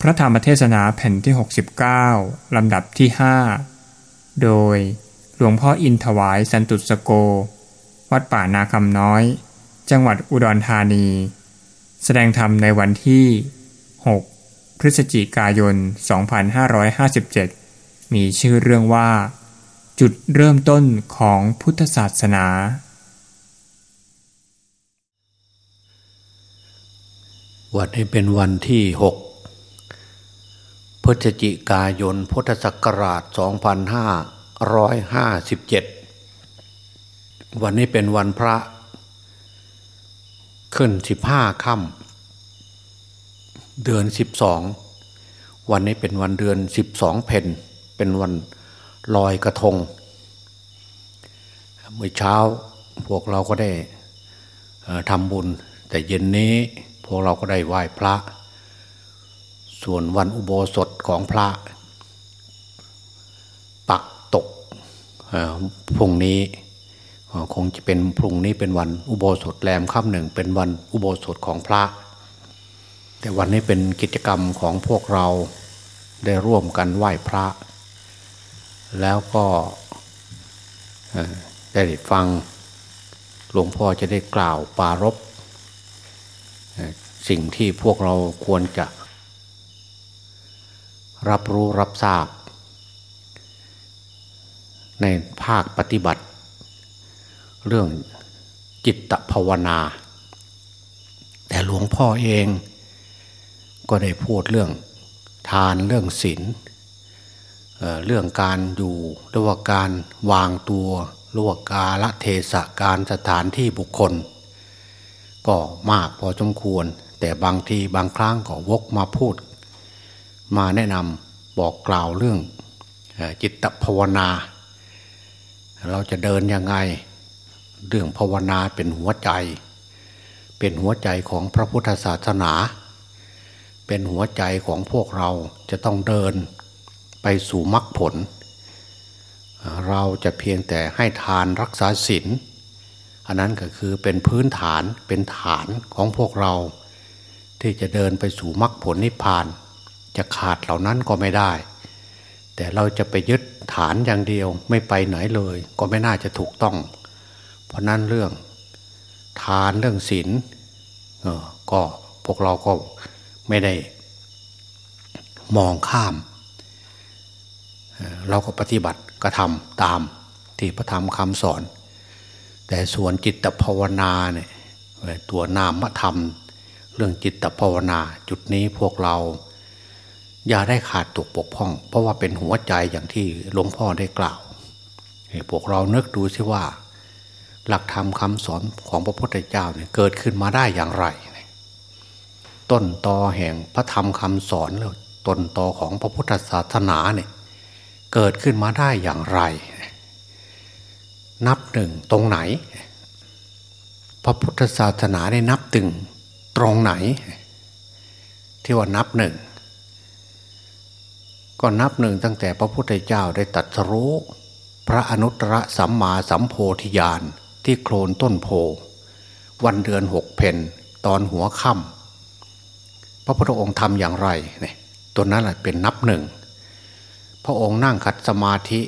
พระธรรมเทศนาแผ่นที่ 69 ลำดับที่ 5 โดยหลวงพ่ออินถวายสันตุสโก วัดป่านาคำน้อย จังหวัดอุดรธานี แสดงธรรมในวันที่ 6 พฤศจิกายน 2557 มีชื่อเรื่องว่า จุดเริ่มต้นของพุทธศาสนาวันนี้เป็นวันที่ 6 พฤศจิกายนพุทธศักราช 2557 วันนี้เป็นวันพระ ขึ้น 15ค่ำเดือน 12 วันนี้เป็นวันเดือน 12 เพนเป็นวันลอยกระทง เมื่อเช้าพวกเราก็ได้ทำบุญ แต่เย็นนี้พวกเราก็ได้ไหว้พระ ส่วนวันอุโบสถของพระ ปักตกพรุ่งนี้คงจะเป็นพรุ่งนี้เป็นวันอุโบสถแรมค่ำหนึ่งเป็นวันอุโบสถของพระ แต่วันนี้เป็นกิจกรรมของพวกเราได้ร่วมกันไหว้พระ แล้วก็ได้ฟังหลวงพ่อจะได้กล่าวปารบสิ่งที่พวกเราควรจะ รับรู้รับทราบ ในภาคปฏิบัติ เรื่องจิตภาวนา แต่หลวงพ่อเองก็ได้พูดเรื่องทานเรื่องศีลเรื่องการอยู่หรือว่าการวางตัวหรือว่ากาละเทศะการสถานที่บุคคล ก็มากพอสมควร แต่บางทีบางครั้งก็วกมาพูด มาแนะนำบอกกล่าวเรื่องจิตภาวนา เราจะเดินยังไง เรื่องภาวนาเป็นหัวใจ เป็นหัวใจของพระพุทธศาสนา เป็นหัวใจของพวกเราจะต้องเดินไปสู่มรรคผล เราจะเพียงแต่ให้ทานรักษาศีลอันนั้นก็คือเป็นพื้นฐานเป็นฐานของพวกเรา ที่จะเดินไปสู่มรรคผลนิพพาน จะขาดเหล่านั้นก็ไม่ได้ แต่เราจะไปยึดฐานอย่างเดียวไม่ไปไหนเลย ก็ไม่น่าจะถูกต้อง เพราะนั้นเรื่องทานเรื่องศีลก็พวกเราก็ไม่ได้มองข้าม เราก็ปฏิบัติกระทำตามที่พระธรรมคำสอน แต่ส่วนจิตภาวนาเนี่ยตัวนามธรรม เรื่องจิตภาวนาจุดนี้พวกเรา อย่าได้ขาดตกปกพ่อง เพราะว่าเป็นหัวใจอย่างที่หลวงพ่อได้กล่าวพวกเราเนึกดูซิว่า หลักธรรมคำสอนของพระพุทธเจ้าเนี่ยเกิดขึ้นมาได้อย่างไร ต้นตอแห่งพระธรรมคำสอนแล้วต้นตอของพระพุทธศาสนาเนี่ยเกิดขึ้นมาได้อย่างไร นับหนึ่งตรงไหน พระพุทธศาสนาได้นับตึงตรงไหน ที่ว่านับหนึ่ง ก็นับหนึ่งตั้งแต่พระพุทธเจ้าได้ตัดสรู้พระอนุตตรสัมมาสัมโพธิญาณที่โคลนต้นโพ วันเดือนหกเพนตอนหัวค่ำพระพุทธองค์ทำอย่างไรเนี่ยตัวนั้นแหละเป็นนับหนึ่ง พระองค์นั่งขัดสมาธิ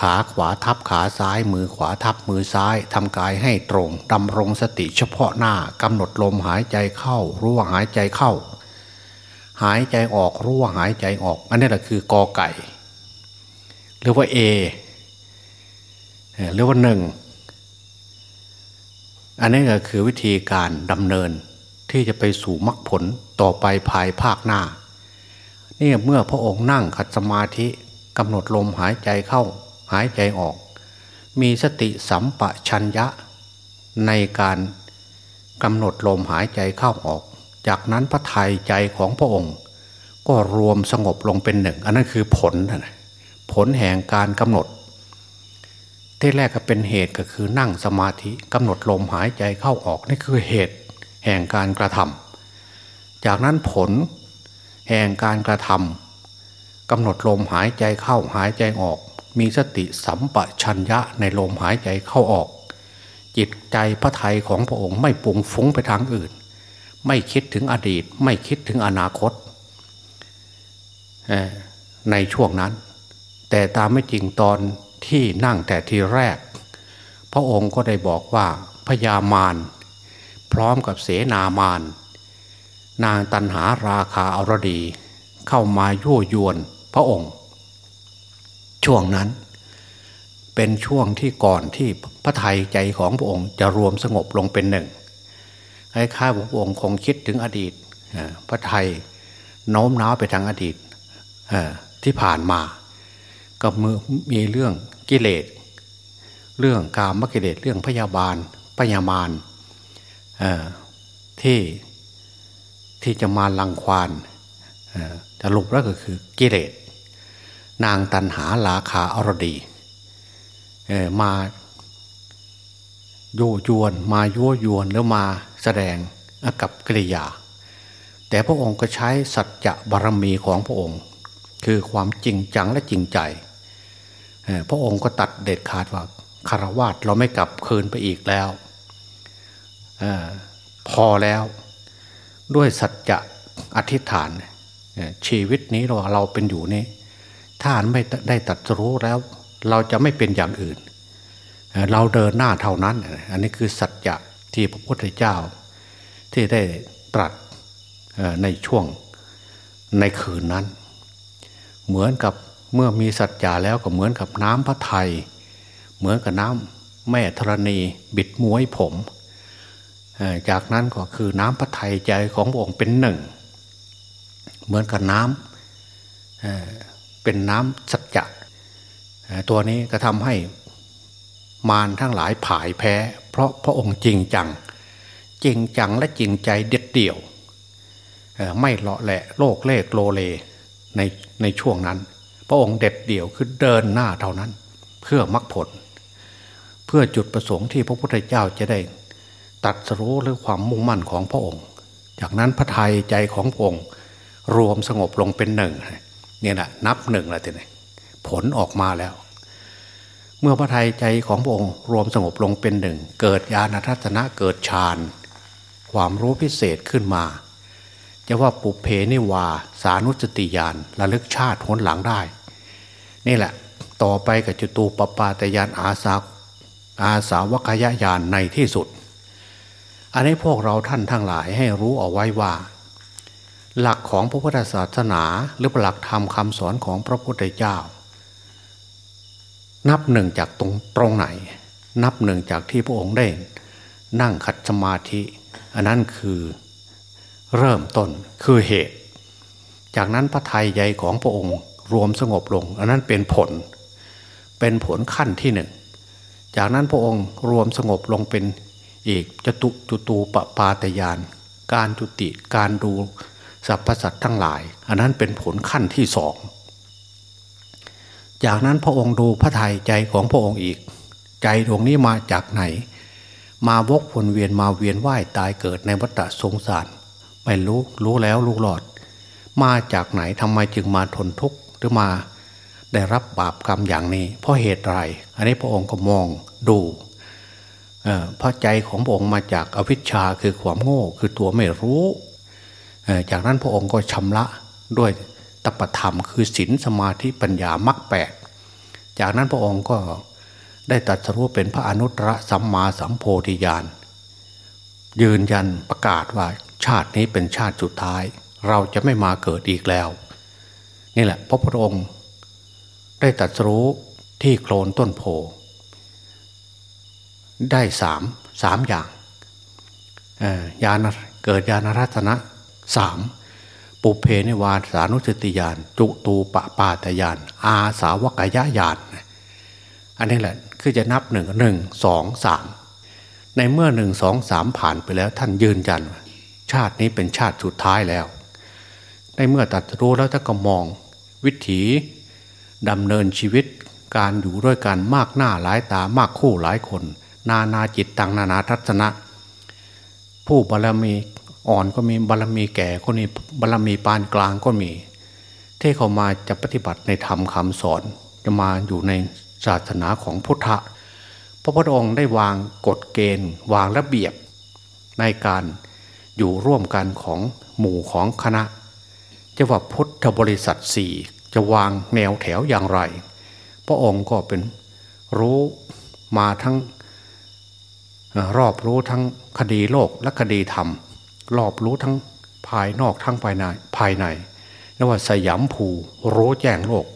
ขาขวาทับขาซ้าย มือขวาทับมือซ้ายทำกายให้ตรงดำรงสติเฉพาะหน้ากำหนดลมหายใจเข้า รู้ว่าหายใจเข้า หายใจออกรู้ว่าหายใจออก อันนี้แหละคือกอไก่ หรือว่าเอหรือว่าหนึ่งอันนี้ก็คือวิธีการดำเนินที่จะไปสู่มรรคผลต่อไปภายภาคหน้านี่เมื่อพระองค์นั่งขัดสมาธิกำหนดลมหายใจเข้าหายใจออก มีสติสัมปชัญญะในการกำหนดลมหายใจเข้าออก จากนั้นพระทัยใจของพระองค์ ก็รวมสงบลงเป็นหนึ่ง อันนั้นคือผลนะผลแห่งการกำหนด ที่แรกก็เป็นเหตุก็คือนั่งสมาธิกำหนดลมหายใจเข้าออกนี่คือเหตุแห่งการกระทำจากนั้นผลแห่งการกระทำกำหนดลมหายใจเข้าหายใจออก มีสติสัมปชัญญะในลมหายใจเข้าออก จิตใจพระไทยของพระองค์ไม่ปุงฟุ้งไปทางอื่น ไม่คิดถึงอดีต ไม่คิดถึงอนาคตในช่วงนั้น แต่ตามไม่จริงตอนที่นั่งแต่ทีแรก พระองค์ก็ได้บอกว่าพญามารพร้อมกับเสนามารนางตันหาราคาอรดี เข้ามายั่วยวนพระองค์ ช่วงนั้น เป็นช่วงที่ก่อนที่พระไทยใจของพระองค์จะรวมสงบลงเป็นหนึ่ง คล้ายๆพระองค์คงคิดถึงอดีตพระไทยโน้มน้าวไปทางอดีตที่ผ่านมาก็มือมีเรื่องกิเลส เรื่องกามกิเลสเรื่องพยาบาลพยามารที่ที่จะมาลังควานจะลุกแล้วก็คือกิเลส นางตันหาลาคาอรดีมา โยยวน มายั่วยวนแล้วมาแสดงกับกิริยา แต่พระองค์ก็ใช้สัจจะบารมีของพระองค์ คือความจริงจังและจริงใจ พระองค์ก็ตัดเด็ดขาดว่าคารวาสเราไม่กลับคืนไปอีกแล้วอพอแล้วด้วยสัจจะอธิษฐาน ชีวิตนี้เราเราเป็นอยู่นี่ถ้าไม่ได้ตัดรู้แล้ว เราจะไม่เป็นอย่างอื่น เราเดินหน้าเท่านั้น อันนี้คือสัจจะที่พระพุทธเจ้า ที่ได้ตรัสในช่วงในคืนนั้น เหมือนกับเมื่อมีสัจจะแล้วก็เหมือนกับน้ำพระไทย เหมือนกับน้ำแม่ธรณีบิดมวยผม จากนั้นก็คือน้ำพระทัยใจของพระองค์เป็นหนึ่ง เหมือนกับน้ำเป็นน้ำสัจจะตัวนี้ก็ทำให้ มารทั้งหลายผายแพ้ เพราะพระองค์จริงจัง จริงจังและจริงใจเด็ดเดี่ยว ไม่เลาะแหละโลกเลกโลเลในในช่วงนั้น พระองค์เด็ดเดี่ยวคือเดินหน้าเท่านั้น เพื่อมรรคผล เพื่อจุดประสงค์ที่พระพุทธเจ้าจะได้ ตัดสู้หรือความมุ่งมั่นของพระองค์ จากนั้นพระทัยใจของพระองค์ รวมสงบลงเป็นหนึ่งเนี่ยนะนับหนึ่งแล้วทีนี้ผลออกมาแล้ว เมื่อพระทัยใจของพระองค์รวมสงบลงเป็นหนึ่ง เกิดญาณทัศนะเกิดฌานความรู้พิเศษขึ้นมา จะว่าปุเพนิวา สานุสติญาณระลึกชาติหนหลังได้ นี่แหละ ต่อไปกับจตูปปาตยานอาสาอาสาวกยญาณในที่สุด อันนี้พวกเราท่านทั้งหลายให้รู้เอาไว้ว่า หลักของพระพุทธศาสนาหรือหลักธรรมคำสอนของพระพุทธเจ้า นับหนึ่งจากตรงตรงไหน นับหนึ่งจากที่พระองค์ได้ นั่งขัดสมาธิ อันนั้นคือเริ่มต้นคือเหตุ จากนั้นพระทัยใหญ่ของพระองค์รวมสงบลง อันนั้นเป็นผล เป็นผลขั้นที่หนึ่งจากนั้นพระองค์รวมสงบลงเป็นอีกจตุจตูปปาตยาน การจุติการดูสรรพสัตว์ทั้งหลาย อันนั้นเป็นผลขั้นที่สอง จากนั้นพระองค์ดูพระทัยใจของพระองค์อีก ใจดวงนี้มาจากไหน มาวกวนเวียนมาเวียนไหวตายเกิดในวัฏสงสารไม่รู้รู้แล้วรู้หลอด มาจากไหนทำไมจึงมาทนทุกข์หรือมาได้รับบาปกรรมอย่างนี้ เพราะเหตุไรอันนี้พระองค์ก็มองดูเพราะใจของพระองค์มาจากอวิชชาคือความโง่คือตัวไม่รู้จากนั้นพระองค์ก็ชำระด้วยตปธรรมคือศีลสมาธิปัญญามรรคแปด จากนั้นพระองค์ก็ได้ตัดสรู้เป็นพระอนุตตรสัมมาสัมโพธิญาณยืนยันประกาศว่าชาตินี้เป็นชาติสุดท้าย เราจะไม่มาเกิดอีกแล้ว นี่แหละพระพุทธองค์ ได้ตัดสรู้ที่โคลนต้นโพ ได้สามสามอย่างญาณเกิดญาณรัตนะสามปุเพนิวาสานุสติญาณจุตูปปาตญาณอาสาวกายญาณ อันนี้แหละคือจะนับหนึ่งหนึ่งสองสามในเมื่อหนึ่งสองสามผ่านไปแล้วท่านยืนยัน ชาตินี้เป็นชาติสุดท้ายแล้ว ในเมื่อตัดรู้แล้วท่านก็มอง วิถีดำเนินชีวิตการอยู่ด้วยกันมากหน้าหลายตามากคู่หลายคน นานาจิตตังนานาทัศนะ ผู้บารมีอ่อนก็มีบารมีแก่ก็มีบารมีปานกลางก็มีที่เขามาจะปฏิบัติในธรรมคำสอนจะมาอยู่ใน ศาสนาของพุทธะพระพุทธองค์ได้วางกฎเกณฑ์ วางระเบียบ ในการอยู่ร่วมกันของหมู่ของคณะจะว่าพุทธบริษัทสี่จะวางแนวแถวอย่างไร พระองค์ก็เป็นรู้มาทั้งรอบรู้ทั้งคดีโลกและคดีธรรม รอบรู้ทั้งภายนอกทั้งภายในภายในเรียกว่าสยามภูรู้แจ้งโลก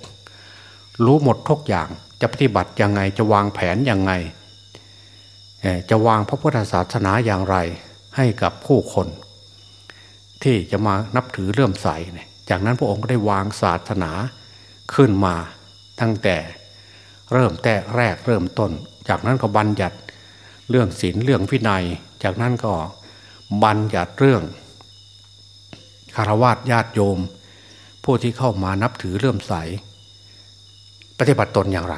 รู้หมดทุกอย่าง จะปฏิบัติยังไงจะวางแผนยังไง จะวางพระพุทธศาสนาอย่างไรให้กับผู้คน ที่จะมานับถือเลื่มใส่จากนั้นพระองค์ก็ได้วางศาสนาขึ้นมาตั้งแต่เริ่มแต่แรกเริ่มต้น จากนั้นก็บัญญัติเรื่องศีลเรื่องวินัย จากนั้นก็บัญญัติเรื่องคารวะญาติโยม ผู้ที่เข้ามานับถือเลื่มใส ปฏิบัติตนอย่างไร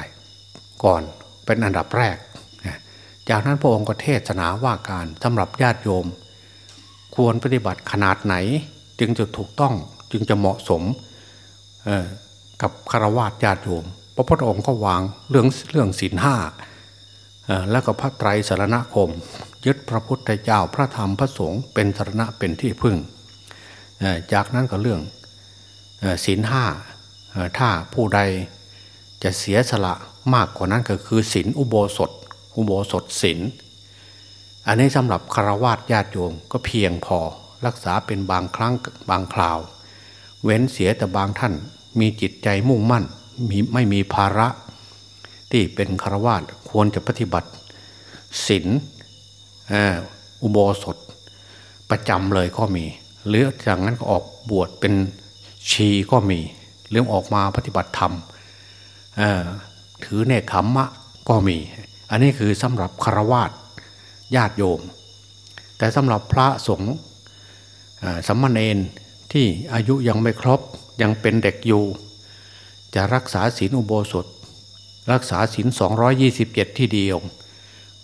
ก่อนเป็นอันดับแรก จากนั้นพระองค์ก็เทศนาว่าการสำหรับญาติโยม ควรปฏิบัติขนาดไหน จึงจะถูกต้องจึงจะเหมาะสมกับคารวะญาติโยมพระพุทธองค์ก็วางเรื่องเรื่องศีลห้าแล้วก็พระไตรสารณคม ยึดพระพุทธเจ้าพระธรรมพระสงฆ์เป็นสารณะเป็นที่พึ่ง จากนั้นก็เรื่องศีลห้าถ้าผู้ใด จะเสียสละมากกว่านั้นก็คือศีลอุโบสถ อุโบสถศีลอันนี้สำหรับคารวะญาติโยมก็เพียงพอรักษาเป็นบางครั้งบางคราว เว้นเสียแต่บางท่านมีจิตใจมุ่งมั่นมีไม่มีภาระ ที่เป็นคารวะควรจะปฏิบัติศีลอุโบสถ ประจำเลยก็มี หรือจากนั้นก็ออกบวชเป็นชีก็มี เรื่องออกมาปฏิบัติธรรม ถือเนคขมมะก็มี อันนี้คือสำหรับคารวะญาติโยม แต่สำหรับพระสงฆ์สัมมาเนนที่อายุยังไม่ครบยังเป็นเด็กอยู่ จะรักษาศีลอุโบสถ รักษาศีล227 ที่เดียว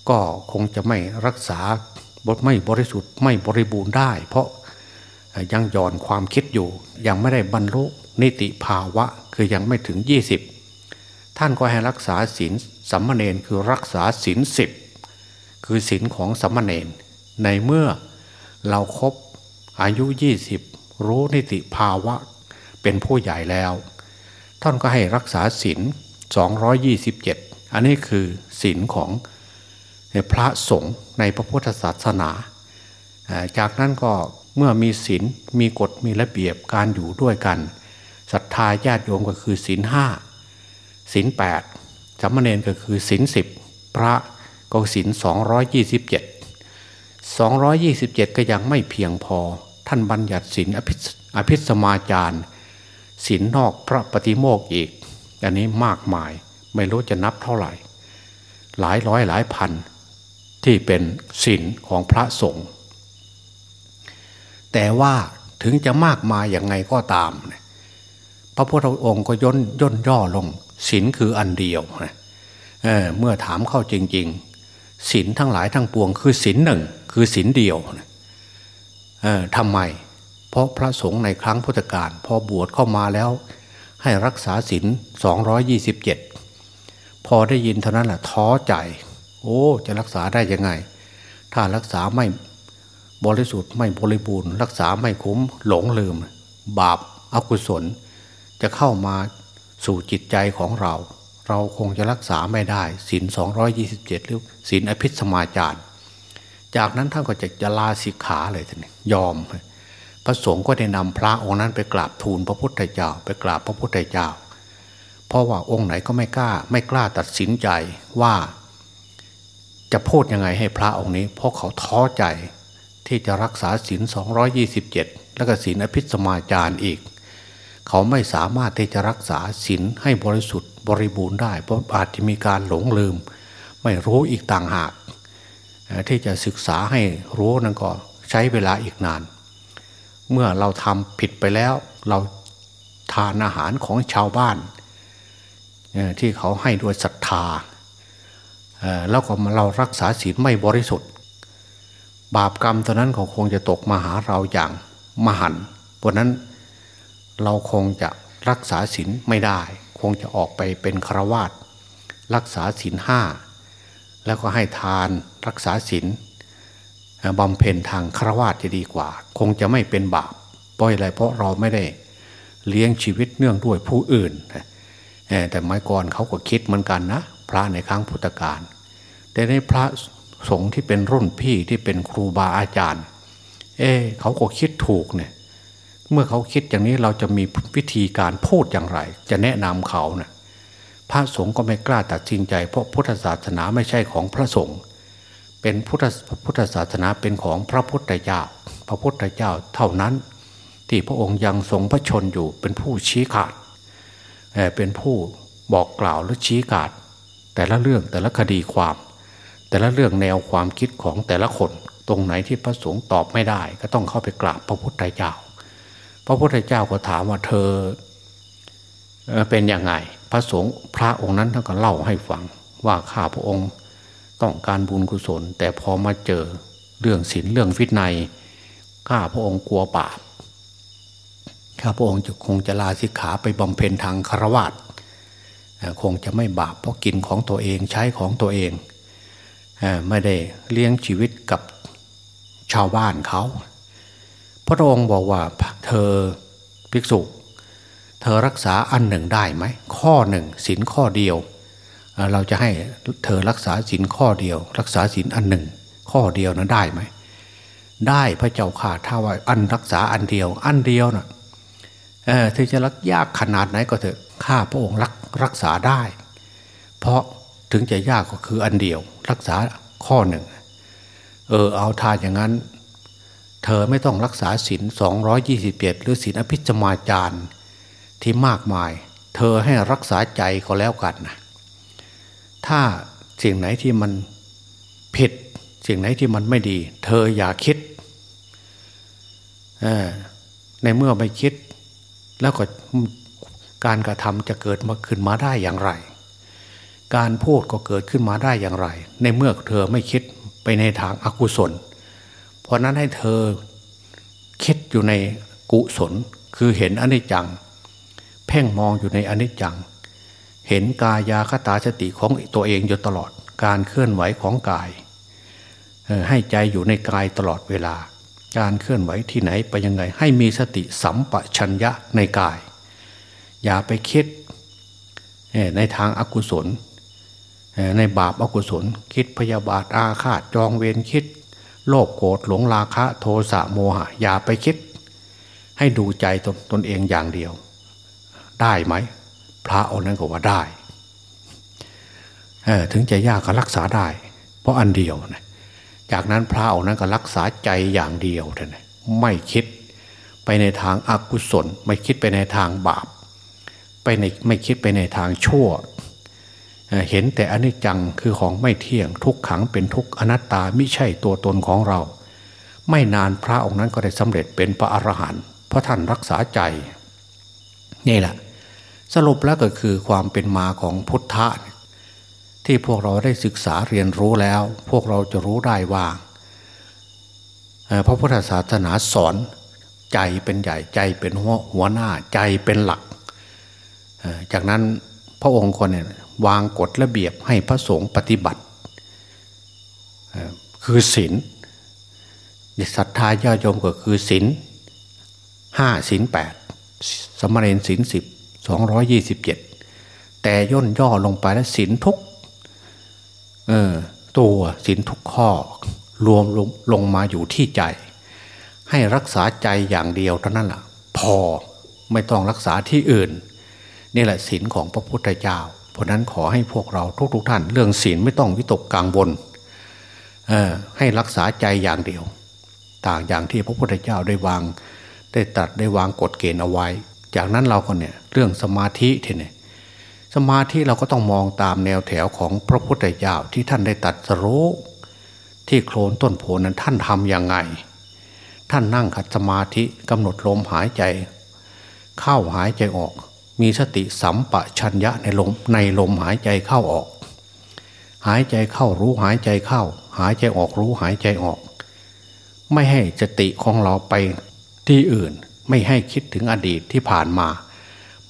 ก็คงจะไม่รักษาบทไม่บริสุทธิ์ไม่บริบูรณ์ได้ เพราะยังย่อนความคิดอยู่ ยังไม่ได้บรรลุนิติภาวะ คือยังไม่ถึง 20 ท่านก็ให้รักษาศีลสัมมาเนนคือรักษาศีลสิบคือศีลของสัมมาเนนในเมื่อเราครบอายุ 20 รู้นิติภาวะเป็นผู้ใหญ่แล้ว ท่านก็ให้รักษาศีล227 อันนี้คือศีลของพระสงฆ์ในพระพุทธศาสนา จากนั้นก็เมื่อมีศีลมีกฎมีระเบียบการอยู่ด้วยกันศรัทธาญาติโยมก็คือศีลห้า ศีลแปดสามเณรก็คือศีลสิบพระก็ศีลสองร้อยยี่สิบเจ็ด227ก็ยังไม่เพียงพอ ท่านบัญญัติศีลอภิสมาจารศีลนอกพระปฏิโมกอีก อันนี้มากมายไม่รู้จะนับเท่าไหร่ หลายร้อยหลายพัน ที่เป็นศีลของพระสงฆ์แต่ว่าถึงจะมากมายอย่างไงก็ตาม พระพุทธองค์ก็ย่นย่นย่อลง ศีลคืออันเดียวเเมื่อถามเข้าจริง ๆศีลทั้งหลายทั้งปวง คือศีลหนึ่ง คือศีลเดียวทำไม เพราะพระสงฆ์ในครั้งพุทธกาลพอบวชเข้ามาแล้ว ให้รักษาศีลสองยี่สิบเจ็ดพอได้ยินเท่านั้นแหละท้อใจ โอ้ จะรักษาได้ยังไง ถ้ารักษาไม่บริสุทธิ์ไม่บริบูรณ์ รักษาไม่คุ้มหลงลืม บาปอกุศล จะเข้ามา สู่จิตใจของเรา เราคงจะรักษาไม่ได้ศีลสองยี่สิบเจ็ดหรือศีลอภิสมาจารจากนั้นท่านก็จะจะลาสิกขาเลยท่านยอม พระสงฆ์ก็ได้นำพระองค์นั้นไปกราบทูลพระพุทธเจ้า ไปกราบพระพุทธเจ้า เพราะว่าองค์ไหนก็ไม่กล้า ไม่กล้าตัดสินใจว่า จะพูดยังไงให้พระองค์นี้ เพราะเขาท้อใจที่จะรักษาศีล227 แล้วก็ศีลอภิสมาจารอีก เขาไม่สามารถที่จะรักษาศีลให้บริสุทธิ์บริบูรณ์ได้ เพราะอาจจะมีการหลงลืม ไม่รู้อีกต่างหาก ที่จะศึกษาให้รู้นั่นก็ใช้เวลาอีกนาน เมื่อเราทำผิดไปแล้ว เราทานอาหารของชาวบ้าน ที่เขาให้ด้วยศรัทธาแล้วก็เรารักษาศีลไม่บริสุทธิ์ บาปกรรมตอนนั้นเขาคงจะตกมาหาเราอย่างมหันเพราะนั้น เราคงจะรักษาศีลไม่ได้ คงจะออกไปเป็นฆราวาสรักษาศีลห้าแล้วก็ให้ทานรักษาศีลบำเพ็ญทางครวาสจะดีกว่า คงจะไม่เป็นบาปเพราะอะไรเพราะเราไม่ได้เลี้ยงชีวิตเนื่องด้วยผู้อื่น แต่ไม้ก่อนเขาก็คิดเหมือนกันนะ พระในครั้งพุทธกาลแต่ในพระสงฆ์ที่เป็นรุ่นพี่ที่เป็นครูบาอาจารย์ เอเขาก็คิดถูกเนี่ย เมื่อเขาคิดอย่างนี้เราจะมีวิธีการพูดอย่างไร จะแนะนำเขาเนะ่ยพระสงฆ์ก็ไม่กล้าตัดสินใจ เพราะพุทธศาสนาไม่ใช่ของพระสงฆ์เป็นพุทธพุทธศาสนาเป็นของพระพุทธเจ้า พระพุทธเจ้าเท่านั้น ที่พระองค์ยังทรงพระชนอยู่เป็นผู้ชี้ขาดเป็นผู้บอกกล่าวหรือชี้ขาด แต่ละเรื่องแต่ละคดีความ แต่ละเรื่องแนวความคิดของแต่ละคน ตรงไหนที่พระสงฆ์ตอบไม่ได้ ก็ต้องเข้าไปกราบพระพุทธเจ้า พระพุทธเจ้าก็ถามว่าเธอเป็นยังไง พระสงฆ์พระองค์นั้นท่านก็เล่าให้ฟังว่าข้าพระองค์ต้องการบุญกุศล แต่พอมาเจอเรื่องศีลเรื่องฟิตในข้าพระองค์กลัวบาปข้าพระองค์จะคงจะลาสิกขาไปบำเพ็ญทางคารวะคงจะไม่บาปเพราะกินของตัวเองใช้ของตัวเองไม่ได้เลี้ยงชีวิตกับชาวบ้านเขา พระองค์บอกว่าเธอภิกษุ เธอรักษาอันหนึ่งได้ไหมข้อหนึ่งศีลข้อเดียว เราจะให้เธอรักษาศีลข้อเดียว รักษาศีลอันหนึ่ง ข้อเดียวนะได้ไหมได้พระเจ้าข่าถ้าว่าอันรักษาอันเดียว อันเดียวนะ่ะเออถึงจะรักยากขนาดไหนก็เถอะข้าพระองค์รักรักษาได้ เพราะถึงจะยากก็คืออันเดียว รักษาข้อหนึ่งเออเอาทานอย่างนั้น เธอไม่ต้องรักษาศีลสองร้อยยี่สิบเจ็ดหรือศีลอภิจมาจารย์ที่มากมาย เธอให้รักษาใจก็แล้วกันนะถ้าสิ่งไหนที่มันผิด สิ่งไหนที่มันไม่ดี เธออย่าคิด ในเมื่อไม่คิด แล้วก็การกระทำจะเกิดมาขึ้นมาได้อย่างไร การพูดก็เกิดขึ้นมาได้อย่างไร ในเมื่อเธอไม่คิดไปในทางอากุศล เพราะนั้นให้เธอคิดอยู่ในกุศลคือเห็นอนิจจัง เพ่งมองอยู่ในอนิจจัง เห็นกายาคตาสติของตัวเองอยู่ตลอดการเคลื่อนไหวของกาย ให้ใจอยู่ในกายตลอดเวลา การเคลื่อนไหวที่ไหนไปยังไง ให้มีสติสัมปชัญญะในกาย อย่าไปคิดในทางอากุศล ในบาปอากุศล คิดพยาบาทอาฆาตจองเวรคิด โลภโกรธหลงราคะ โทสะโมหะ อย่าไปคิด ให้ดูใจตนตนเองอย่างเดียว ได้ไหม พระองค์นั้นก็ว่าได้ถึงจะยากก็รักษาได้ เพราะอันเดียวนะจากนั้นพระองค์นั้นก็รักษาใจอย่างเดียวเท่านไม่คิดไปในทางอากุศล ไม่คิดไปในทางบาป ไปในไม่คิดไปในทางชั่ว เห็นแต่อนิจจังคือของไม่เที่ยงทุกขังเป็นทุกอนัตตาไม่ใช่ตัวตนของเรา ไม่นานพระองค์นั้นก็ได้สำเร็จเป็นพระอรหันต์เพราะท่านรักษาใจ นี่แหละ สรุปแล้วก็คือความเป็นมาของพุทธะที่พวกเราได้ศึกษาเรียนรู้แล้ว พวกเราจะรู้ได้ว่าพระพุทธศาสนาสอนใจเป็นใหญ่ใจเป็นหัวหัวหน้าใจเป็นหลัก จากนั้นพระองค์คนเนี่ย วางกฎระเบียบให้พระสงฆ์ปฏิบัติ คือศีลศรัทธาญาโยมก็คือศีลห้าศีลแปดสมณเณรศีลสิบสองร้อยยี่สิบเจ็ดแต่ย่นย่อลงไปแล้วศีลทุกตัวศีลทุกข้อ รวมลงลงมาอยู่ที่ใจ ให้รักษาใจอย่างเดียวเท่านั้นแหละพอไม่ต้องรักษาที่อื่น นี่แหละศีลของพระพุทธเจ้า เพราะนั้นขอให้พวกเราทุกๆทท่าน เรื่องศีลไม่ต้องวิตกกังวลให้รักษาใจอย่างเดียว ต่างอย่างที่พระพุทธเจ้าได้วาง ได้ตัดได้วางกฎเกณฑ์เอาไว้ จากนั้นเราก็เนี่ยเรื่องสมาธิทีเนี่ยสมาธิเราก็ต้องมองตามแนวแถวของพระพุทธเจ้าที่ท่านได้ตัดสรู้ที่โคลนต้นโพนั้นท่านทำอยังไง ท่านนั่งขัดสมาธิกำหนดลมหายใจ เข้าหายใจออก มีสติสัมปชัญญะในลมในลมหายใจเข้าออก หายใจเข้ารู้หายใจเข้า หายใจออกรู้หายใจออก ไม่ให้สติของเราไปที่อื่น ไม่ให้คิดถึงอดีตที่ผ่านมา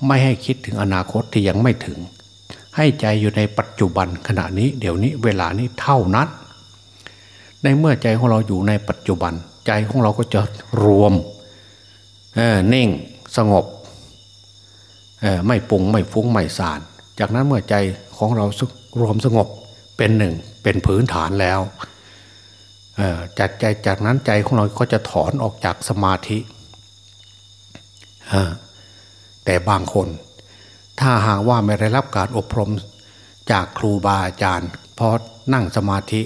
ไม่ให้คิดถึงอนาคตที่ยังไม่ถึง ให้ใจอยู่ในปัจจุบันขณะนี้เดี๋ยวนี้เวลานี้เท่านั้น ในเมื่อใจของเราอยู่ในปัจจุบัน ใจของเราก็จะรวมเนิ่งสงบ ไม่ปุงไม่ฟุ้งไม่สาน จากนั้นเมื่อใจของเรารวมสงบเป็นหนึ่งเป็นพื้นฐานแล้วจัดใจจากนั้นใจของเราก็จะถอนออกจากสมาธิ แต่บางคน ถ้าหากว่าไม่ได้รับการอบรมจากครูบาอาจารย์พอนั่งสมาธิ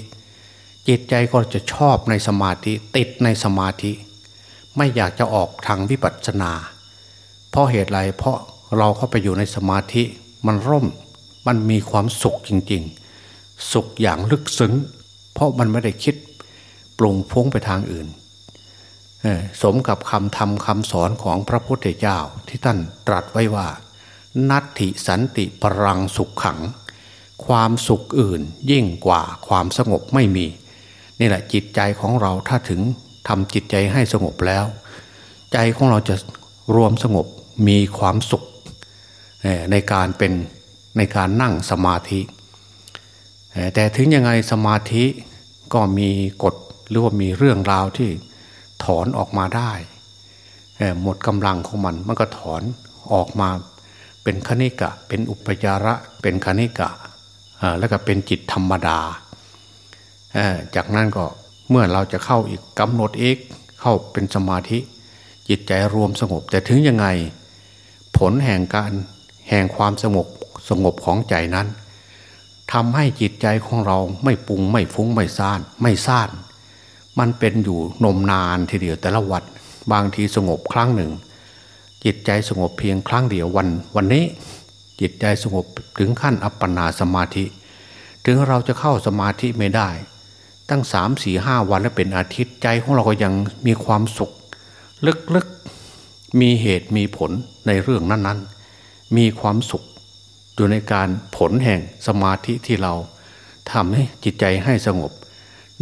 จิตใจก็จะชอบในสมาธิติดในสมาธิ ไม่อยากจะออกทางวิปัสสนา เพราะเหตุไรเพราะ เราเข้าไปอยู่ในสมาธิมันร่ม มันมีความสุขจริง ๆ สุขอย่างลึกซึ้ง เพราะมันไม่ได้คิดปรุงฟุ้งไปทางอื่น สมกับคำธรรมคำสอนของพระพุทธเจ้าที่ท่านตรัสไว้ว่า นัตถิสันติปรังสุขขัง ความสุขอื่นยิ่งกว่าความสงบไม่มี นี่แหละจิตใจของเราถ้าถึงทำจิตใจให้สงบแล้ว ใจของเราจะรวมสงบมีความสุข ในการเป็นในการนั่งสมาธิ แต่ถึงยังไงสมาธิก็มีกฎหรือว่ามีเรื่องราวที่ถอนออกมาได้หมดกำลังของมันมันก็ถอนออกมาเป็นคณิกะ เป็นอุปจาระเป็นคณิกะแล้วก็เป็นจิตธรรมดา จากนั้นก็เมื่อเราจะเข้าอีกกำหนดเอกเข้าเป็นสมาธิ จิตใจรวมสงบ แต่ถึงยังไง ผลแห่งการ แห่งความสงบสงบของใจนั้นทำให้จิตใจของเราไม่ปุงไม่ฟุ้งไม่ซ่าน ไม่ซ่าน มันเป็นอยู่นมนานทีเดียวแต่ละวันบางทีสงบครั้งหนึ่ง จิตใจสงบเพียงครั้งเดียววัน วันนี้ จิตใจสงบถึงขั้นอัปปนาสมาธิ ถึงเราจะเข้าสมาธิไม่ได้ ตั้งสามสี่ห้าวันแล้วเป็นอาทิตย์ใจของเราก็ยังมีความสุข ลึกๆ มีเหตุมีผลในเรื่องนั้นๆ มีความสุข อยู่ในการผลแห่งสมาธิที่เราทำให้จิตใจให้สงบ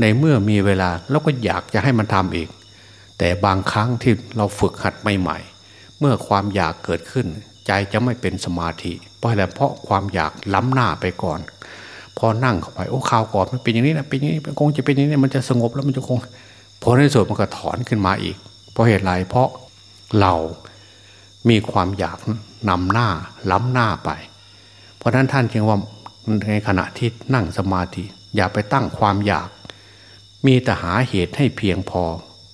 ในเมื่อมีเวลาเราก็อยากจะให้มันทำอีก แต่บางครั้งที่เราฝึกหัดใหม่ๆ เมื่อความอยากเกิดขึ้น ใจจะไม่เป็นสมาธิเพราะอะไรเพราะความอยากล้ำหน้าไปก่อน พอนั่งเข้าไปโอ้ข่าวก่อนมันเป็นอย่างนี้นะเป็นอย่างนี้คงจะเป็นอย่างนี้มันจะสงบแล้วมันจะคงพอในสุดมันก็ถอนขึ้นมาอีก เพราะเหตุไรเพราะเรา มีความอยากนำหน้าล้ำหน้าไป เพราะนั้นท่านจึงว่าในขณะที่นั่งสมาธิ อย่าไปตั้งความอยาก มีแต่หาเหตุให้เพียงพอ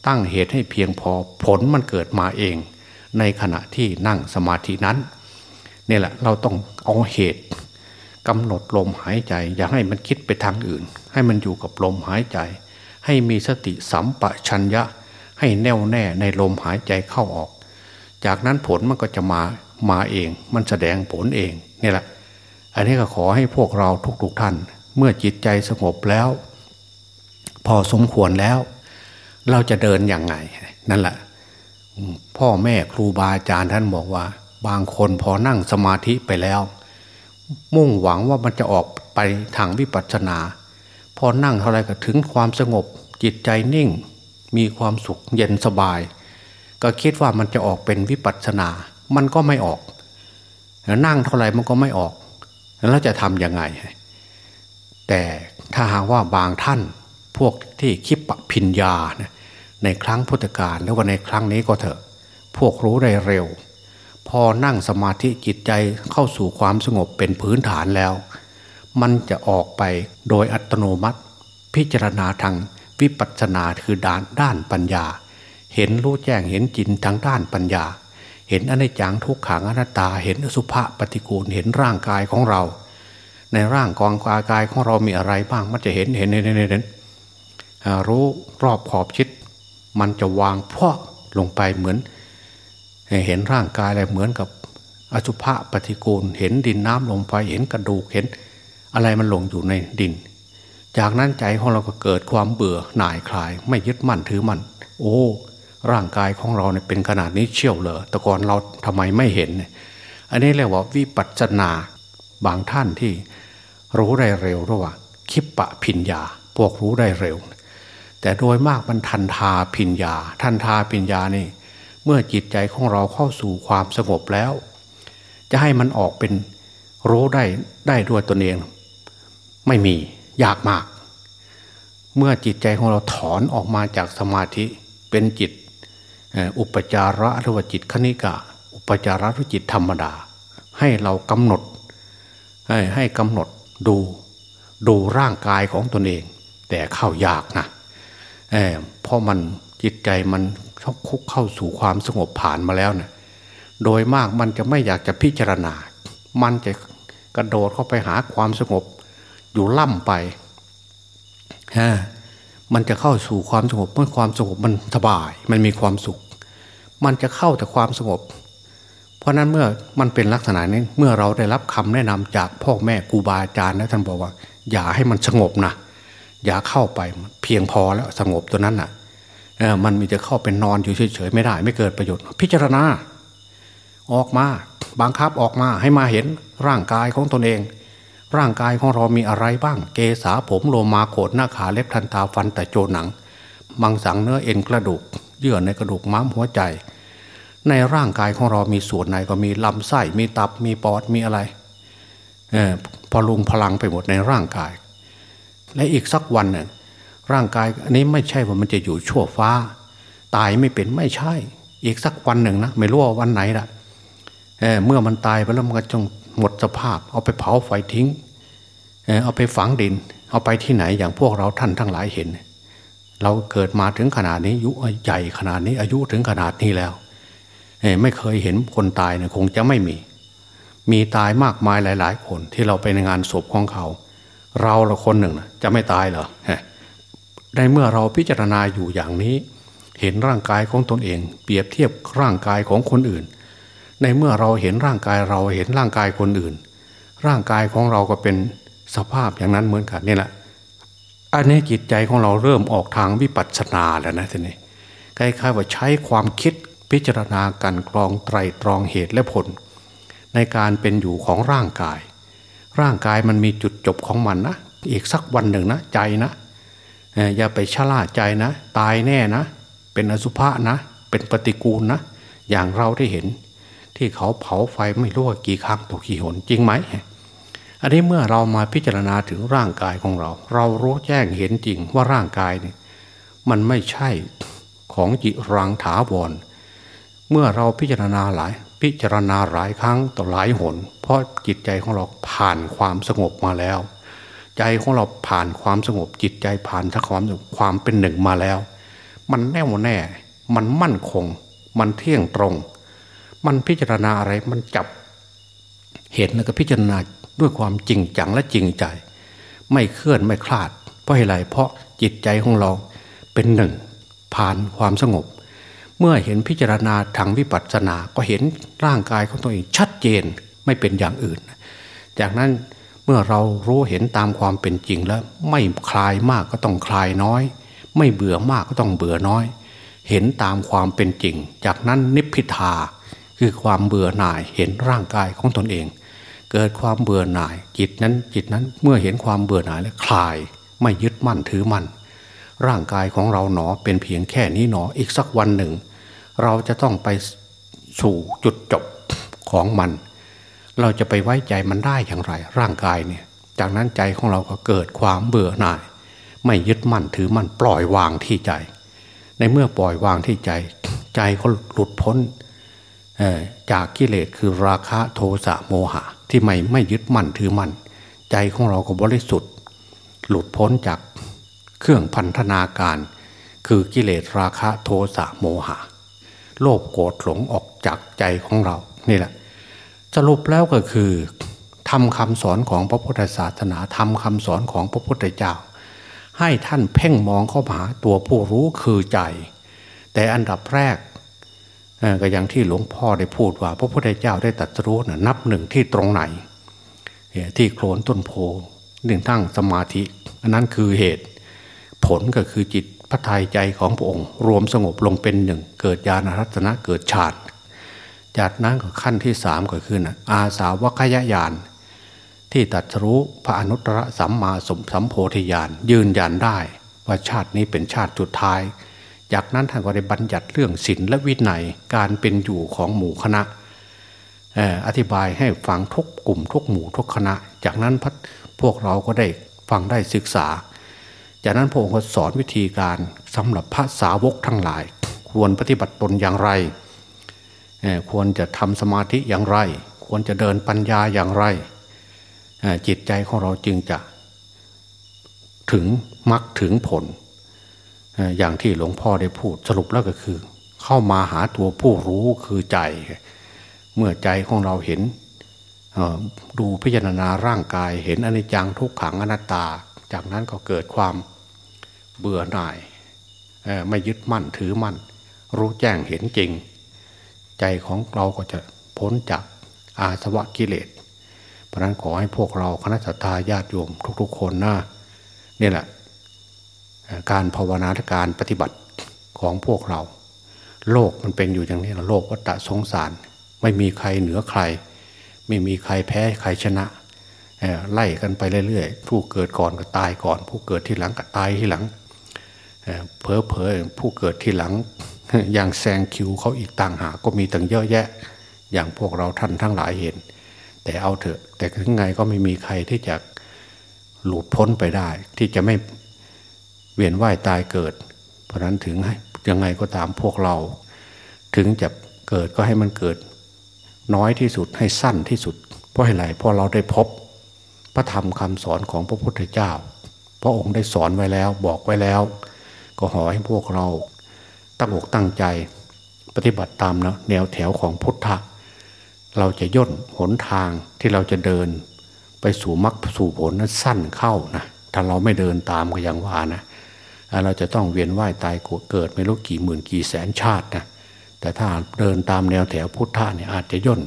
ตั้งเหตุให้เพียงพอ ผลมันเกิดมาเอง ในขณะที่นั่งสมาธินั้นนี่แหละเราต้องเอาเหตุกำหนดลมหายใจ อย่าให้มันคิดไปทางอื่น ให้มันอยู่กับลมหายใจ ให้มีสติสัมปชัญญะให้แน่วแน่ในลมหายใจเข้าออก จากนั้นผลมันก็จะมามาเอง มันแสดงผลเองนี่แหละ อันนี้ก็ขอให้พวกเราทุกๆทท่าน เมื่อจิตใจสงบแล้ว พอสมควรแล้ว เราจะเดินอย่างไง นั่นแหละ พ่อแม่ครูบาอาจารย์ท่านบอกว่า บางคนพอนั่งสมาธิไปแล้ว มุ่งหวังว่ามันจะออกไปทางวิปัสสนา พอนั่งเท่าไรก็ถึงความสงบจิตใจนิ่ง มีความสุขเย็นสบาย ก็คิดว่ามันจะออกเป็นวิปัสสนา มันก็ไม่ออก นั่งเท่าไหร่มันก็ไม่ออก แล้วจะทำยังไง แต่ถ้าหากว่าบางท่านพวกที่คิดปพิญญาในครั้งพุทธกาลแล้วว่าในครั้งนี้ก็เถอะ พวกรู้ได้เร็ว พอนั่งสมาธิจิตใจเข้าสู่ความสงบเป็นพื้นฐานแล้ว มันจะออกไปโดยอัตโนมัติ พิจารณาทางวิปัสสนาคือด้านด้านปัญญา เห็นรู้แจ้งเห็นจินทางด้านปัญญา เห็นอนิจจังทุกขังอนัตตา เห็นอสุภะปฏิกูลเห็นร่างกายของเรา ในร่างกองกายของเรามีอะไรบ้างมันจะเห็นเห็นเห็นเห็นรู้รอบขอบชิด มันจะวางพาะลงไปเหมือน เห็นร่างกายอะไรเหมือนกับอสุภะปฏิกูล เห็นดินน้ำลงไปเห็นกระดูกเห็น อะไรมันลงอยู่ในดิน จากนั้นใจของเราก็เกิดความเบื่อหน่ายคลาย ไม่ยึดมั่นถือมั่นโอ้ ร่างกายของเราเนี่ยเป็นขนาดนี้เชี่ยวเหรอแต่ก่อนเราทำไมไม่เห็น อันนี้เรียกว่าวิปัสสนาบางท่านที่รู้ได้เร็วระหว่าคิปปะพิญญา พวกรู้ได้เร็ว แต่โดยมากมันทันทาพิญญา ทันทาพิญญานี่ เมื่อจิตใจของเราเข้าสู่ความสงบแล้ว จะให้มันออกเป็นรู้ได้ได้ด้วยตนเอง ไม่มียากมาก เมื่อจิตใจของเราถอนออกมาจากสมาธิเป็นจิต อุปจาระหรือว่าจิตคณิกะ อุปจาระหรือจิตธรรมดา ให้เรากำหนด ให้ให้กำหนดดูดูร่างกายของตนเอง แต่เข้ายากนะเเพราะมันจิตใจมันคุกเข้าสู่ความสงบผ่านมาแล้วเนะี่ยโดยมากมันจะไม่อยากจะพิจารณา มันจะกระโดดเข้าไปหาความสงบอยู่ล่ำไปฮะ มันจะเข้าสู่ความสงบเมื่อความสงบมันสบาย มันมีความสุข มันจะเข้าแต่ความสงบ เพราะนั้นเมื่อมันเป็นลักษณะนี้เมื่อเราได้รับคำแนะนำจากพ่อแม่ครูบาอาจารย์แล้วท่านบอกว่า อย่าให้มันสงบนะอย่าเข้าไปเพียงพอแล้วสงบตัวนั้นนะ่ะมันมีจะเข้าเป็นนอนอยู่เฉยๆไม่ได้ ไม่เกิดประโยชน์ พิจารณา ออกมาบังคับออกมาให้มาเห็นร่างกายของตนเอง ร่างกายของเรามีอะไรบ้าง เกษาผมโลมาโขดหน้าขาเล็บทันตาฟันแต่โจหนังมังสังเนื้อเอ็นกระดูก เยื่อในกระดูกม้ามหัวใจ ในร่างกายของเรามีส่วนไหนก็มีลำไส้มีตับมีปอดมีอะไรเออพลุงพลังไปหมดในร่างกาย และอีกสักวันหนึ่งร่างกายอันนี้ไม่ใช่ว่ามันจะอยู่ชั่วฟ้า ตายไม่เป็นไม่ใช่ อีกสักวันหนึ่งนะไม่รู้ว่าวันไหนละเเมื่อมันตายไปแล้วมันก็จง หมดสภาพ เอาไปเผาไฟทิ้งเเอาไปฝังดิน เอาไปที่ไหนอย่างพวกเราท่านทั้งหลายเห็น เราเกิดมาถึงขนาดนี้อายุใหญ่ขนาดนี้อายุถึงขนาดนี้แล้วไม่เคยเห็นคนตายเนี่ยคงจะไม่มี มีตายมากมายหลาย ๆ คนที่เราไปในงานศพของเขา เราละคนหนึ่งจะไม่ตายเหรอในเมื่อเราพิจารณาอยู่อย่างนี้ เห็นร่างกายของตนเอง เปรียบเทียบร่างกายของคนอื่น ในเมื่อเราเห็นร่างกายเราเห็นร่างกายคนอื่น ร่างกายของเราก็เป็นสภาพอย่างนั้นเหมือนกันนี่แหละอันนี้จิตใจของเราเริ่มออกทางวิปัสสนาแล้วนะทีนี้คล้ายๆว่าใช้ความคิดพิจารณาการกรองไตรตรองเหตุและผล ในการเป็นอยู่ของร่างกาย ร่างกายมันมีจุดจบของมันนะอีกสักวันหนึ่งนะใจนะอย่าไปชะล่าใจนะ ตายแน่นะ เป็นอสุภะนะ เป็นปฏิกูลนะ อย่างเราได้เห็น ที่เขาเผาไฟไม่รู้ว่ากี่ครั้งต่อกี่หนจริงไหมอันนี้เมื่อเรามาพิจารณาถึงร่างกายของเรา เรารู้แจ้งเห็นจริงว่าร่างกายนี่มันไม่ใช่ของจิรังถาวรเมื่อเราพิจารณาหลาย พิจารณาหลายครั้งต่อหลายหน เพราะจิตใจของเราผ่านความสงบมาแล้ว ใจของเราผ่านความสงบจิตใจผ่านทั้งความความเป็นหนึ่งมาแล้ว มันแน่วแน่ มันมั่นคง มันเที่ยงตรง มันพิจารณาอะไรมันจับเห็นแล้วก็พิจารณาด้วยความจริงจังและจริงใจ ไม่เคลื่อนไม่คลาด เพราะอะไรเพราะจิตใจของเราเป็นหนึ่ง ผ่านความสงบ เมื่อเห็นพิจารณาทางวิปัสสนาก็เห็นร่างกายของตัวเองชัดเจนไม่เป็นอย่างอื่น จากนั้นเมื่อเรารู้เห็นตามความเป็นจริงแล้ว ไม่คลายมากก็ต้องคลายน้อย ไม่เบื่อมากก็ต้องเบื่อน้อย เห็นตามความเป็นจริง จากนั้นนิพพิทา คือความเบื่อหน่ายเห็นร่างกายของตนเอง เกิดความเบื่อหน่ายจิตนั้นจิตนั้นเมื่อเห็นความเบื่อหน่ายแล้วคลาย ไม่ยึดมั่นถือมั่นร่างกายของเราหนอเป็นเพียงแค่นี้หนออีกสักวันหนึ่ง เราจะต้องไปสู่จุดจบของมัน เราจะไปไว้ใจมันได้อย่างไร ร่างกายเนี่ย จากนั้นใจของเราก็เกิดความเบื่อหน่าย ไม่ยึดมั่นถือมั่นปล่อยวางที่ใจ ในเมื่อปล่อยวางที่ใจ ใจก็หลุดพ้น จากกิเลสคือราคะโทสะโมหะ ที่ไม่ไม่ยึดมั่นถือมั่น ใจของเราก็บริสุทธิ์ หลุดพ้นจากเครื่องพันธนาการ คือกิเลสราคะโทสะโมหะ โลภโกรธหลงออกจากใจของเรานี่แหละสรุปแล้วก็คือทำคำสอนของพระพุทธศาสนาทำคำสอนของพระพุทธเจ้า ให้ท่านเพ่งมองเข้าหาตัวผู้รู้คือใจ แต่อันดับแรก ก็อย่างที่หลวงพ่อได้พูดว่า พระพุทธเจ้าได้ตรัสรู้นะนับหนึ่งที่ตรงไหน ที่โคลนต้นโพหนึ่งตั้งสมาธิ อันนั้นคือเหตุ ผลก็คือจิตพระทัยใจของพระองค์ รวมสงบลงเป็นหนึ่ง เกิดญาณรัตนะเกิดฌานจากนั้นก็ขั้นที่สามก็คือนะอาสาวกยญาณที่ตัดรู้พระอนุตตรสัมมาสมสัมโพธิญาณยืนยันได้ว่าชาตินี้เป็นชาติสุดท้าย จากนั้นท่านก็ได้บัญญัติเรื่องศีลและวินัยการเป็นอยู่ของหมู่คณะอธิบายให้ฟังทุกกลุ่มทุกหมู่ทุกคณะ จากนั้นพวกเราก็ได้ฟังได้ศึกษา จากนั้นพระองค์ก็สอนวิธีการสำหรับพระสาวกทั้งหลาย ควรปฏิบัติตนอย่างไร ควรจะทำสมาธิอย่างไรคควรจะเดินปัญญาอย่างไร จิตใจของเราจึงจะถึงมรรคถึงผล อย่างที่หลวงพ่อได้พูดสรุปแล้วก็คือ เข้ามาหาตัวผู้รู้คือใจ เมื่อใจของเราเห็นดูพิจารณาร่างกายเห็นอนิจจังทุกขังอนัตตา จากนั้นก็เกิดความเบื่อหน่ายไม่ยึดมั่นถือมั่น รู้แจ้งเห็นจริง ใจของเราก็จะพ้นจากอาสวะกิเลสเพราะนั้นขอให้พวกเราคณะสัตยาญาติโยมทุกๆคนนะนี่แหละ การภาวนาการปฏิบัติของพวกเรา โลกมันเป็นอยู่อย่างนี้โลกวัฏสงสาร ไม่มีใครเหนือใคร ไม่มีใครแพ้ใครชนะไล่กันไปเรื่อยๆ ผู้เกิดก่อนก็ตายก่อน ผู้เกิดที่หลังก็ตายที่หลังเพอเพอผู้เกิดที่หลังอย่างแซงคิวเขาอีกต่างหากก็มีตั้งเยอะแยะ อย่างพวกเราท่านทั้งหลายเห็น แต่เอาเถอะ แต่ถึงไงก็ไม่มีใครที่จะหลุดพ้นไปได้ ที่จะไม่ เวียนว่ายตายเกิด เพราะนั้นถึงยังไงก็ตามพวกเรา ถึงจะเกิดก็ให้มันเกิด น้อยที่สุดให้สั้นที่สุด เพราะอะไรเพราะเราได้พบ พระธรรมคำสอนของพระพุทธเจ้า พระองค์ได้สอนไว้แล้วบอกไว้แล้ว ก็ขอให้พวกเราตั้งอกตั้งใจ ปฏิบัติตามนะแนวแถวของพุทธะเราจะย่นหนทางที่เราจะเดิน ไปสู่มรรคสู่ผลนั้นสั้นเข้านะถ้าเราไม่เดินตามก็ยังว่านะ เราจะต้องเวียนว่ายตายเกิดไม่รู้กี่หมื่นกี่แสนชาตินะแต่ถ้าเดินตามแนวแถวพุทธะเนี่ยอาจจะย่น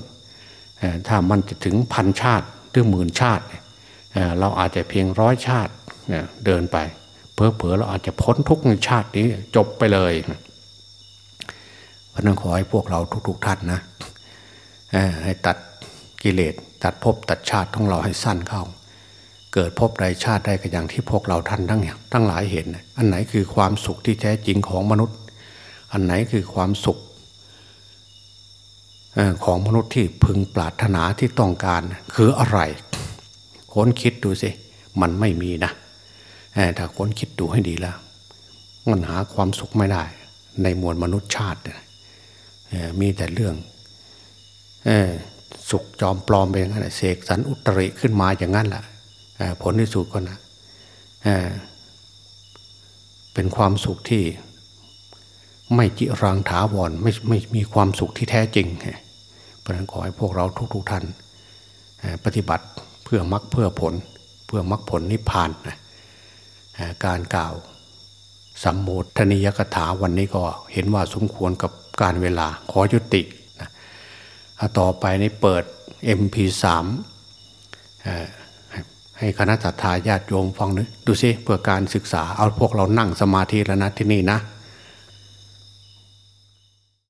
ถ้ามันจะถึงพันชาติหรือหมื่นชาติเราอาจจะเพียงร้อยชาติเดินไปเพอเพอเราอาจจะพ้นทุกชาตินี้จบไปเลยพระนั้นขอให้พวกเราทุก ๆ ท่านนะให้ตัดกิเลสตัดภพตัดชาติของเราให้สั้นเข้า เกิดภพใดชาติใดก็อย่างที่พวกเราท่านทั้งทั้งหลายเห็น อันไหนคือความสุขที่แท้จริงของมนุษย์ อันไหนคือความสุขของมนุษย์ที่พึงปรารถนาที่ต้องการ คืออะไรค้นคิดดูสิมันไม่มีนะถ้าค้นคิดดูให้ดีแล้วมันหาความสุขไม่ได้ ในมวลมนุษย์ชาติมีแต่เรื่องสุขจอมปลอมเองนะเสกสรรอุตริขึ้นมาอย่างนั้นแหละ ผลที่สุดก็นะเป็นความสุขที่ไม่จิรังถาวรไม่ไม่มีความสุขที่แท้จริงเพราะนั้นขอให้พวกเราทุกๆท่านปฏิบัติเพื่อมรักเพื่อผล เพื่อมรักผลนิพพานนะการกล่าวสัมโมทนิยกถาวันนี้ก็เห็นว่าสมควรกับการเวลาขอยุตินะต่อไปในเปิด MP3 ให้คณะทาญาติโยมฟังนึดูสิเพื่อการศึกษาเอาพวกเรานั่งสมาธิแล้วนะที่นี่นะ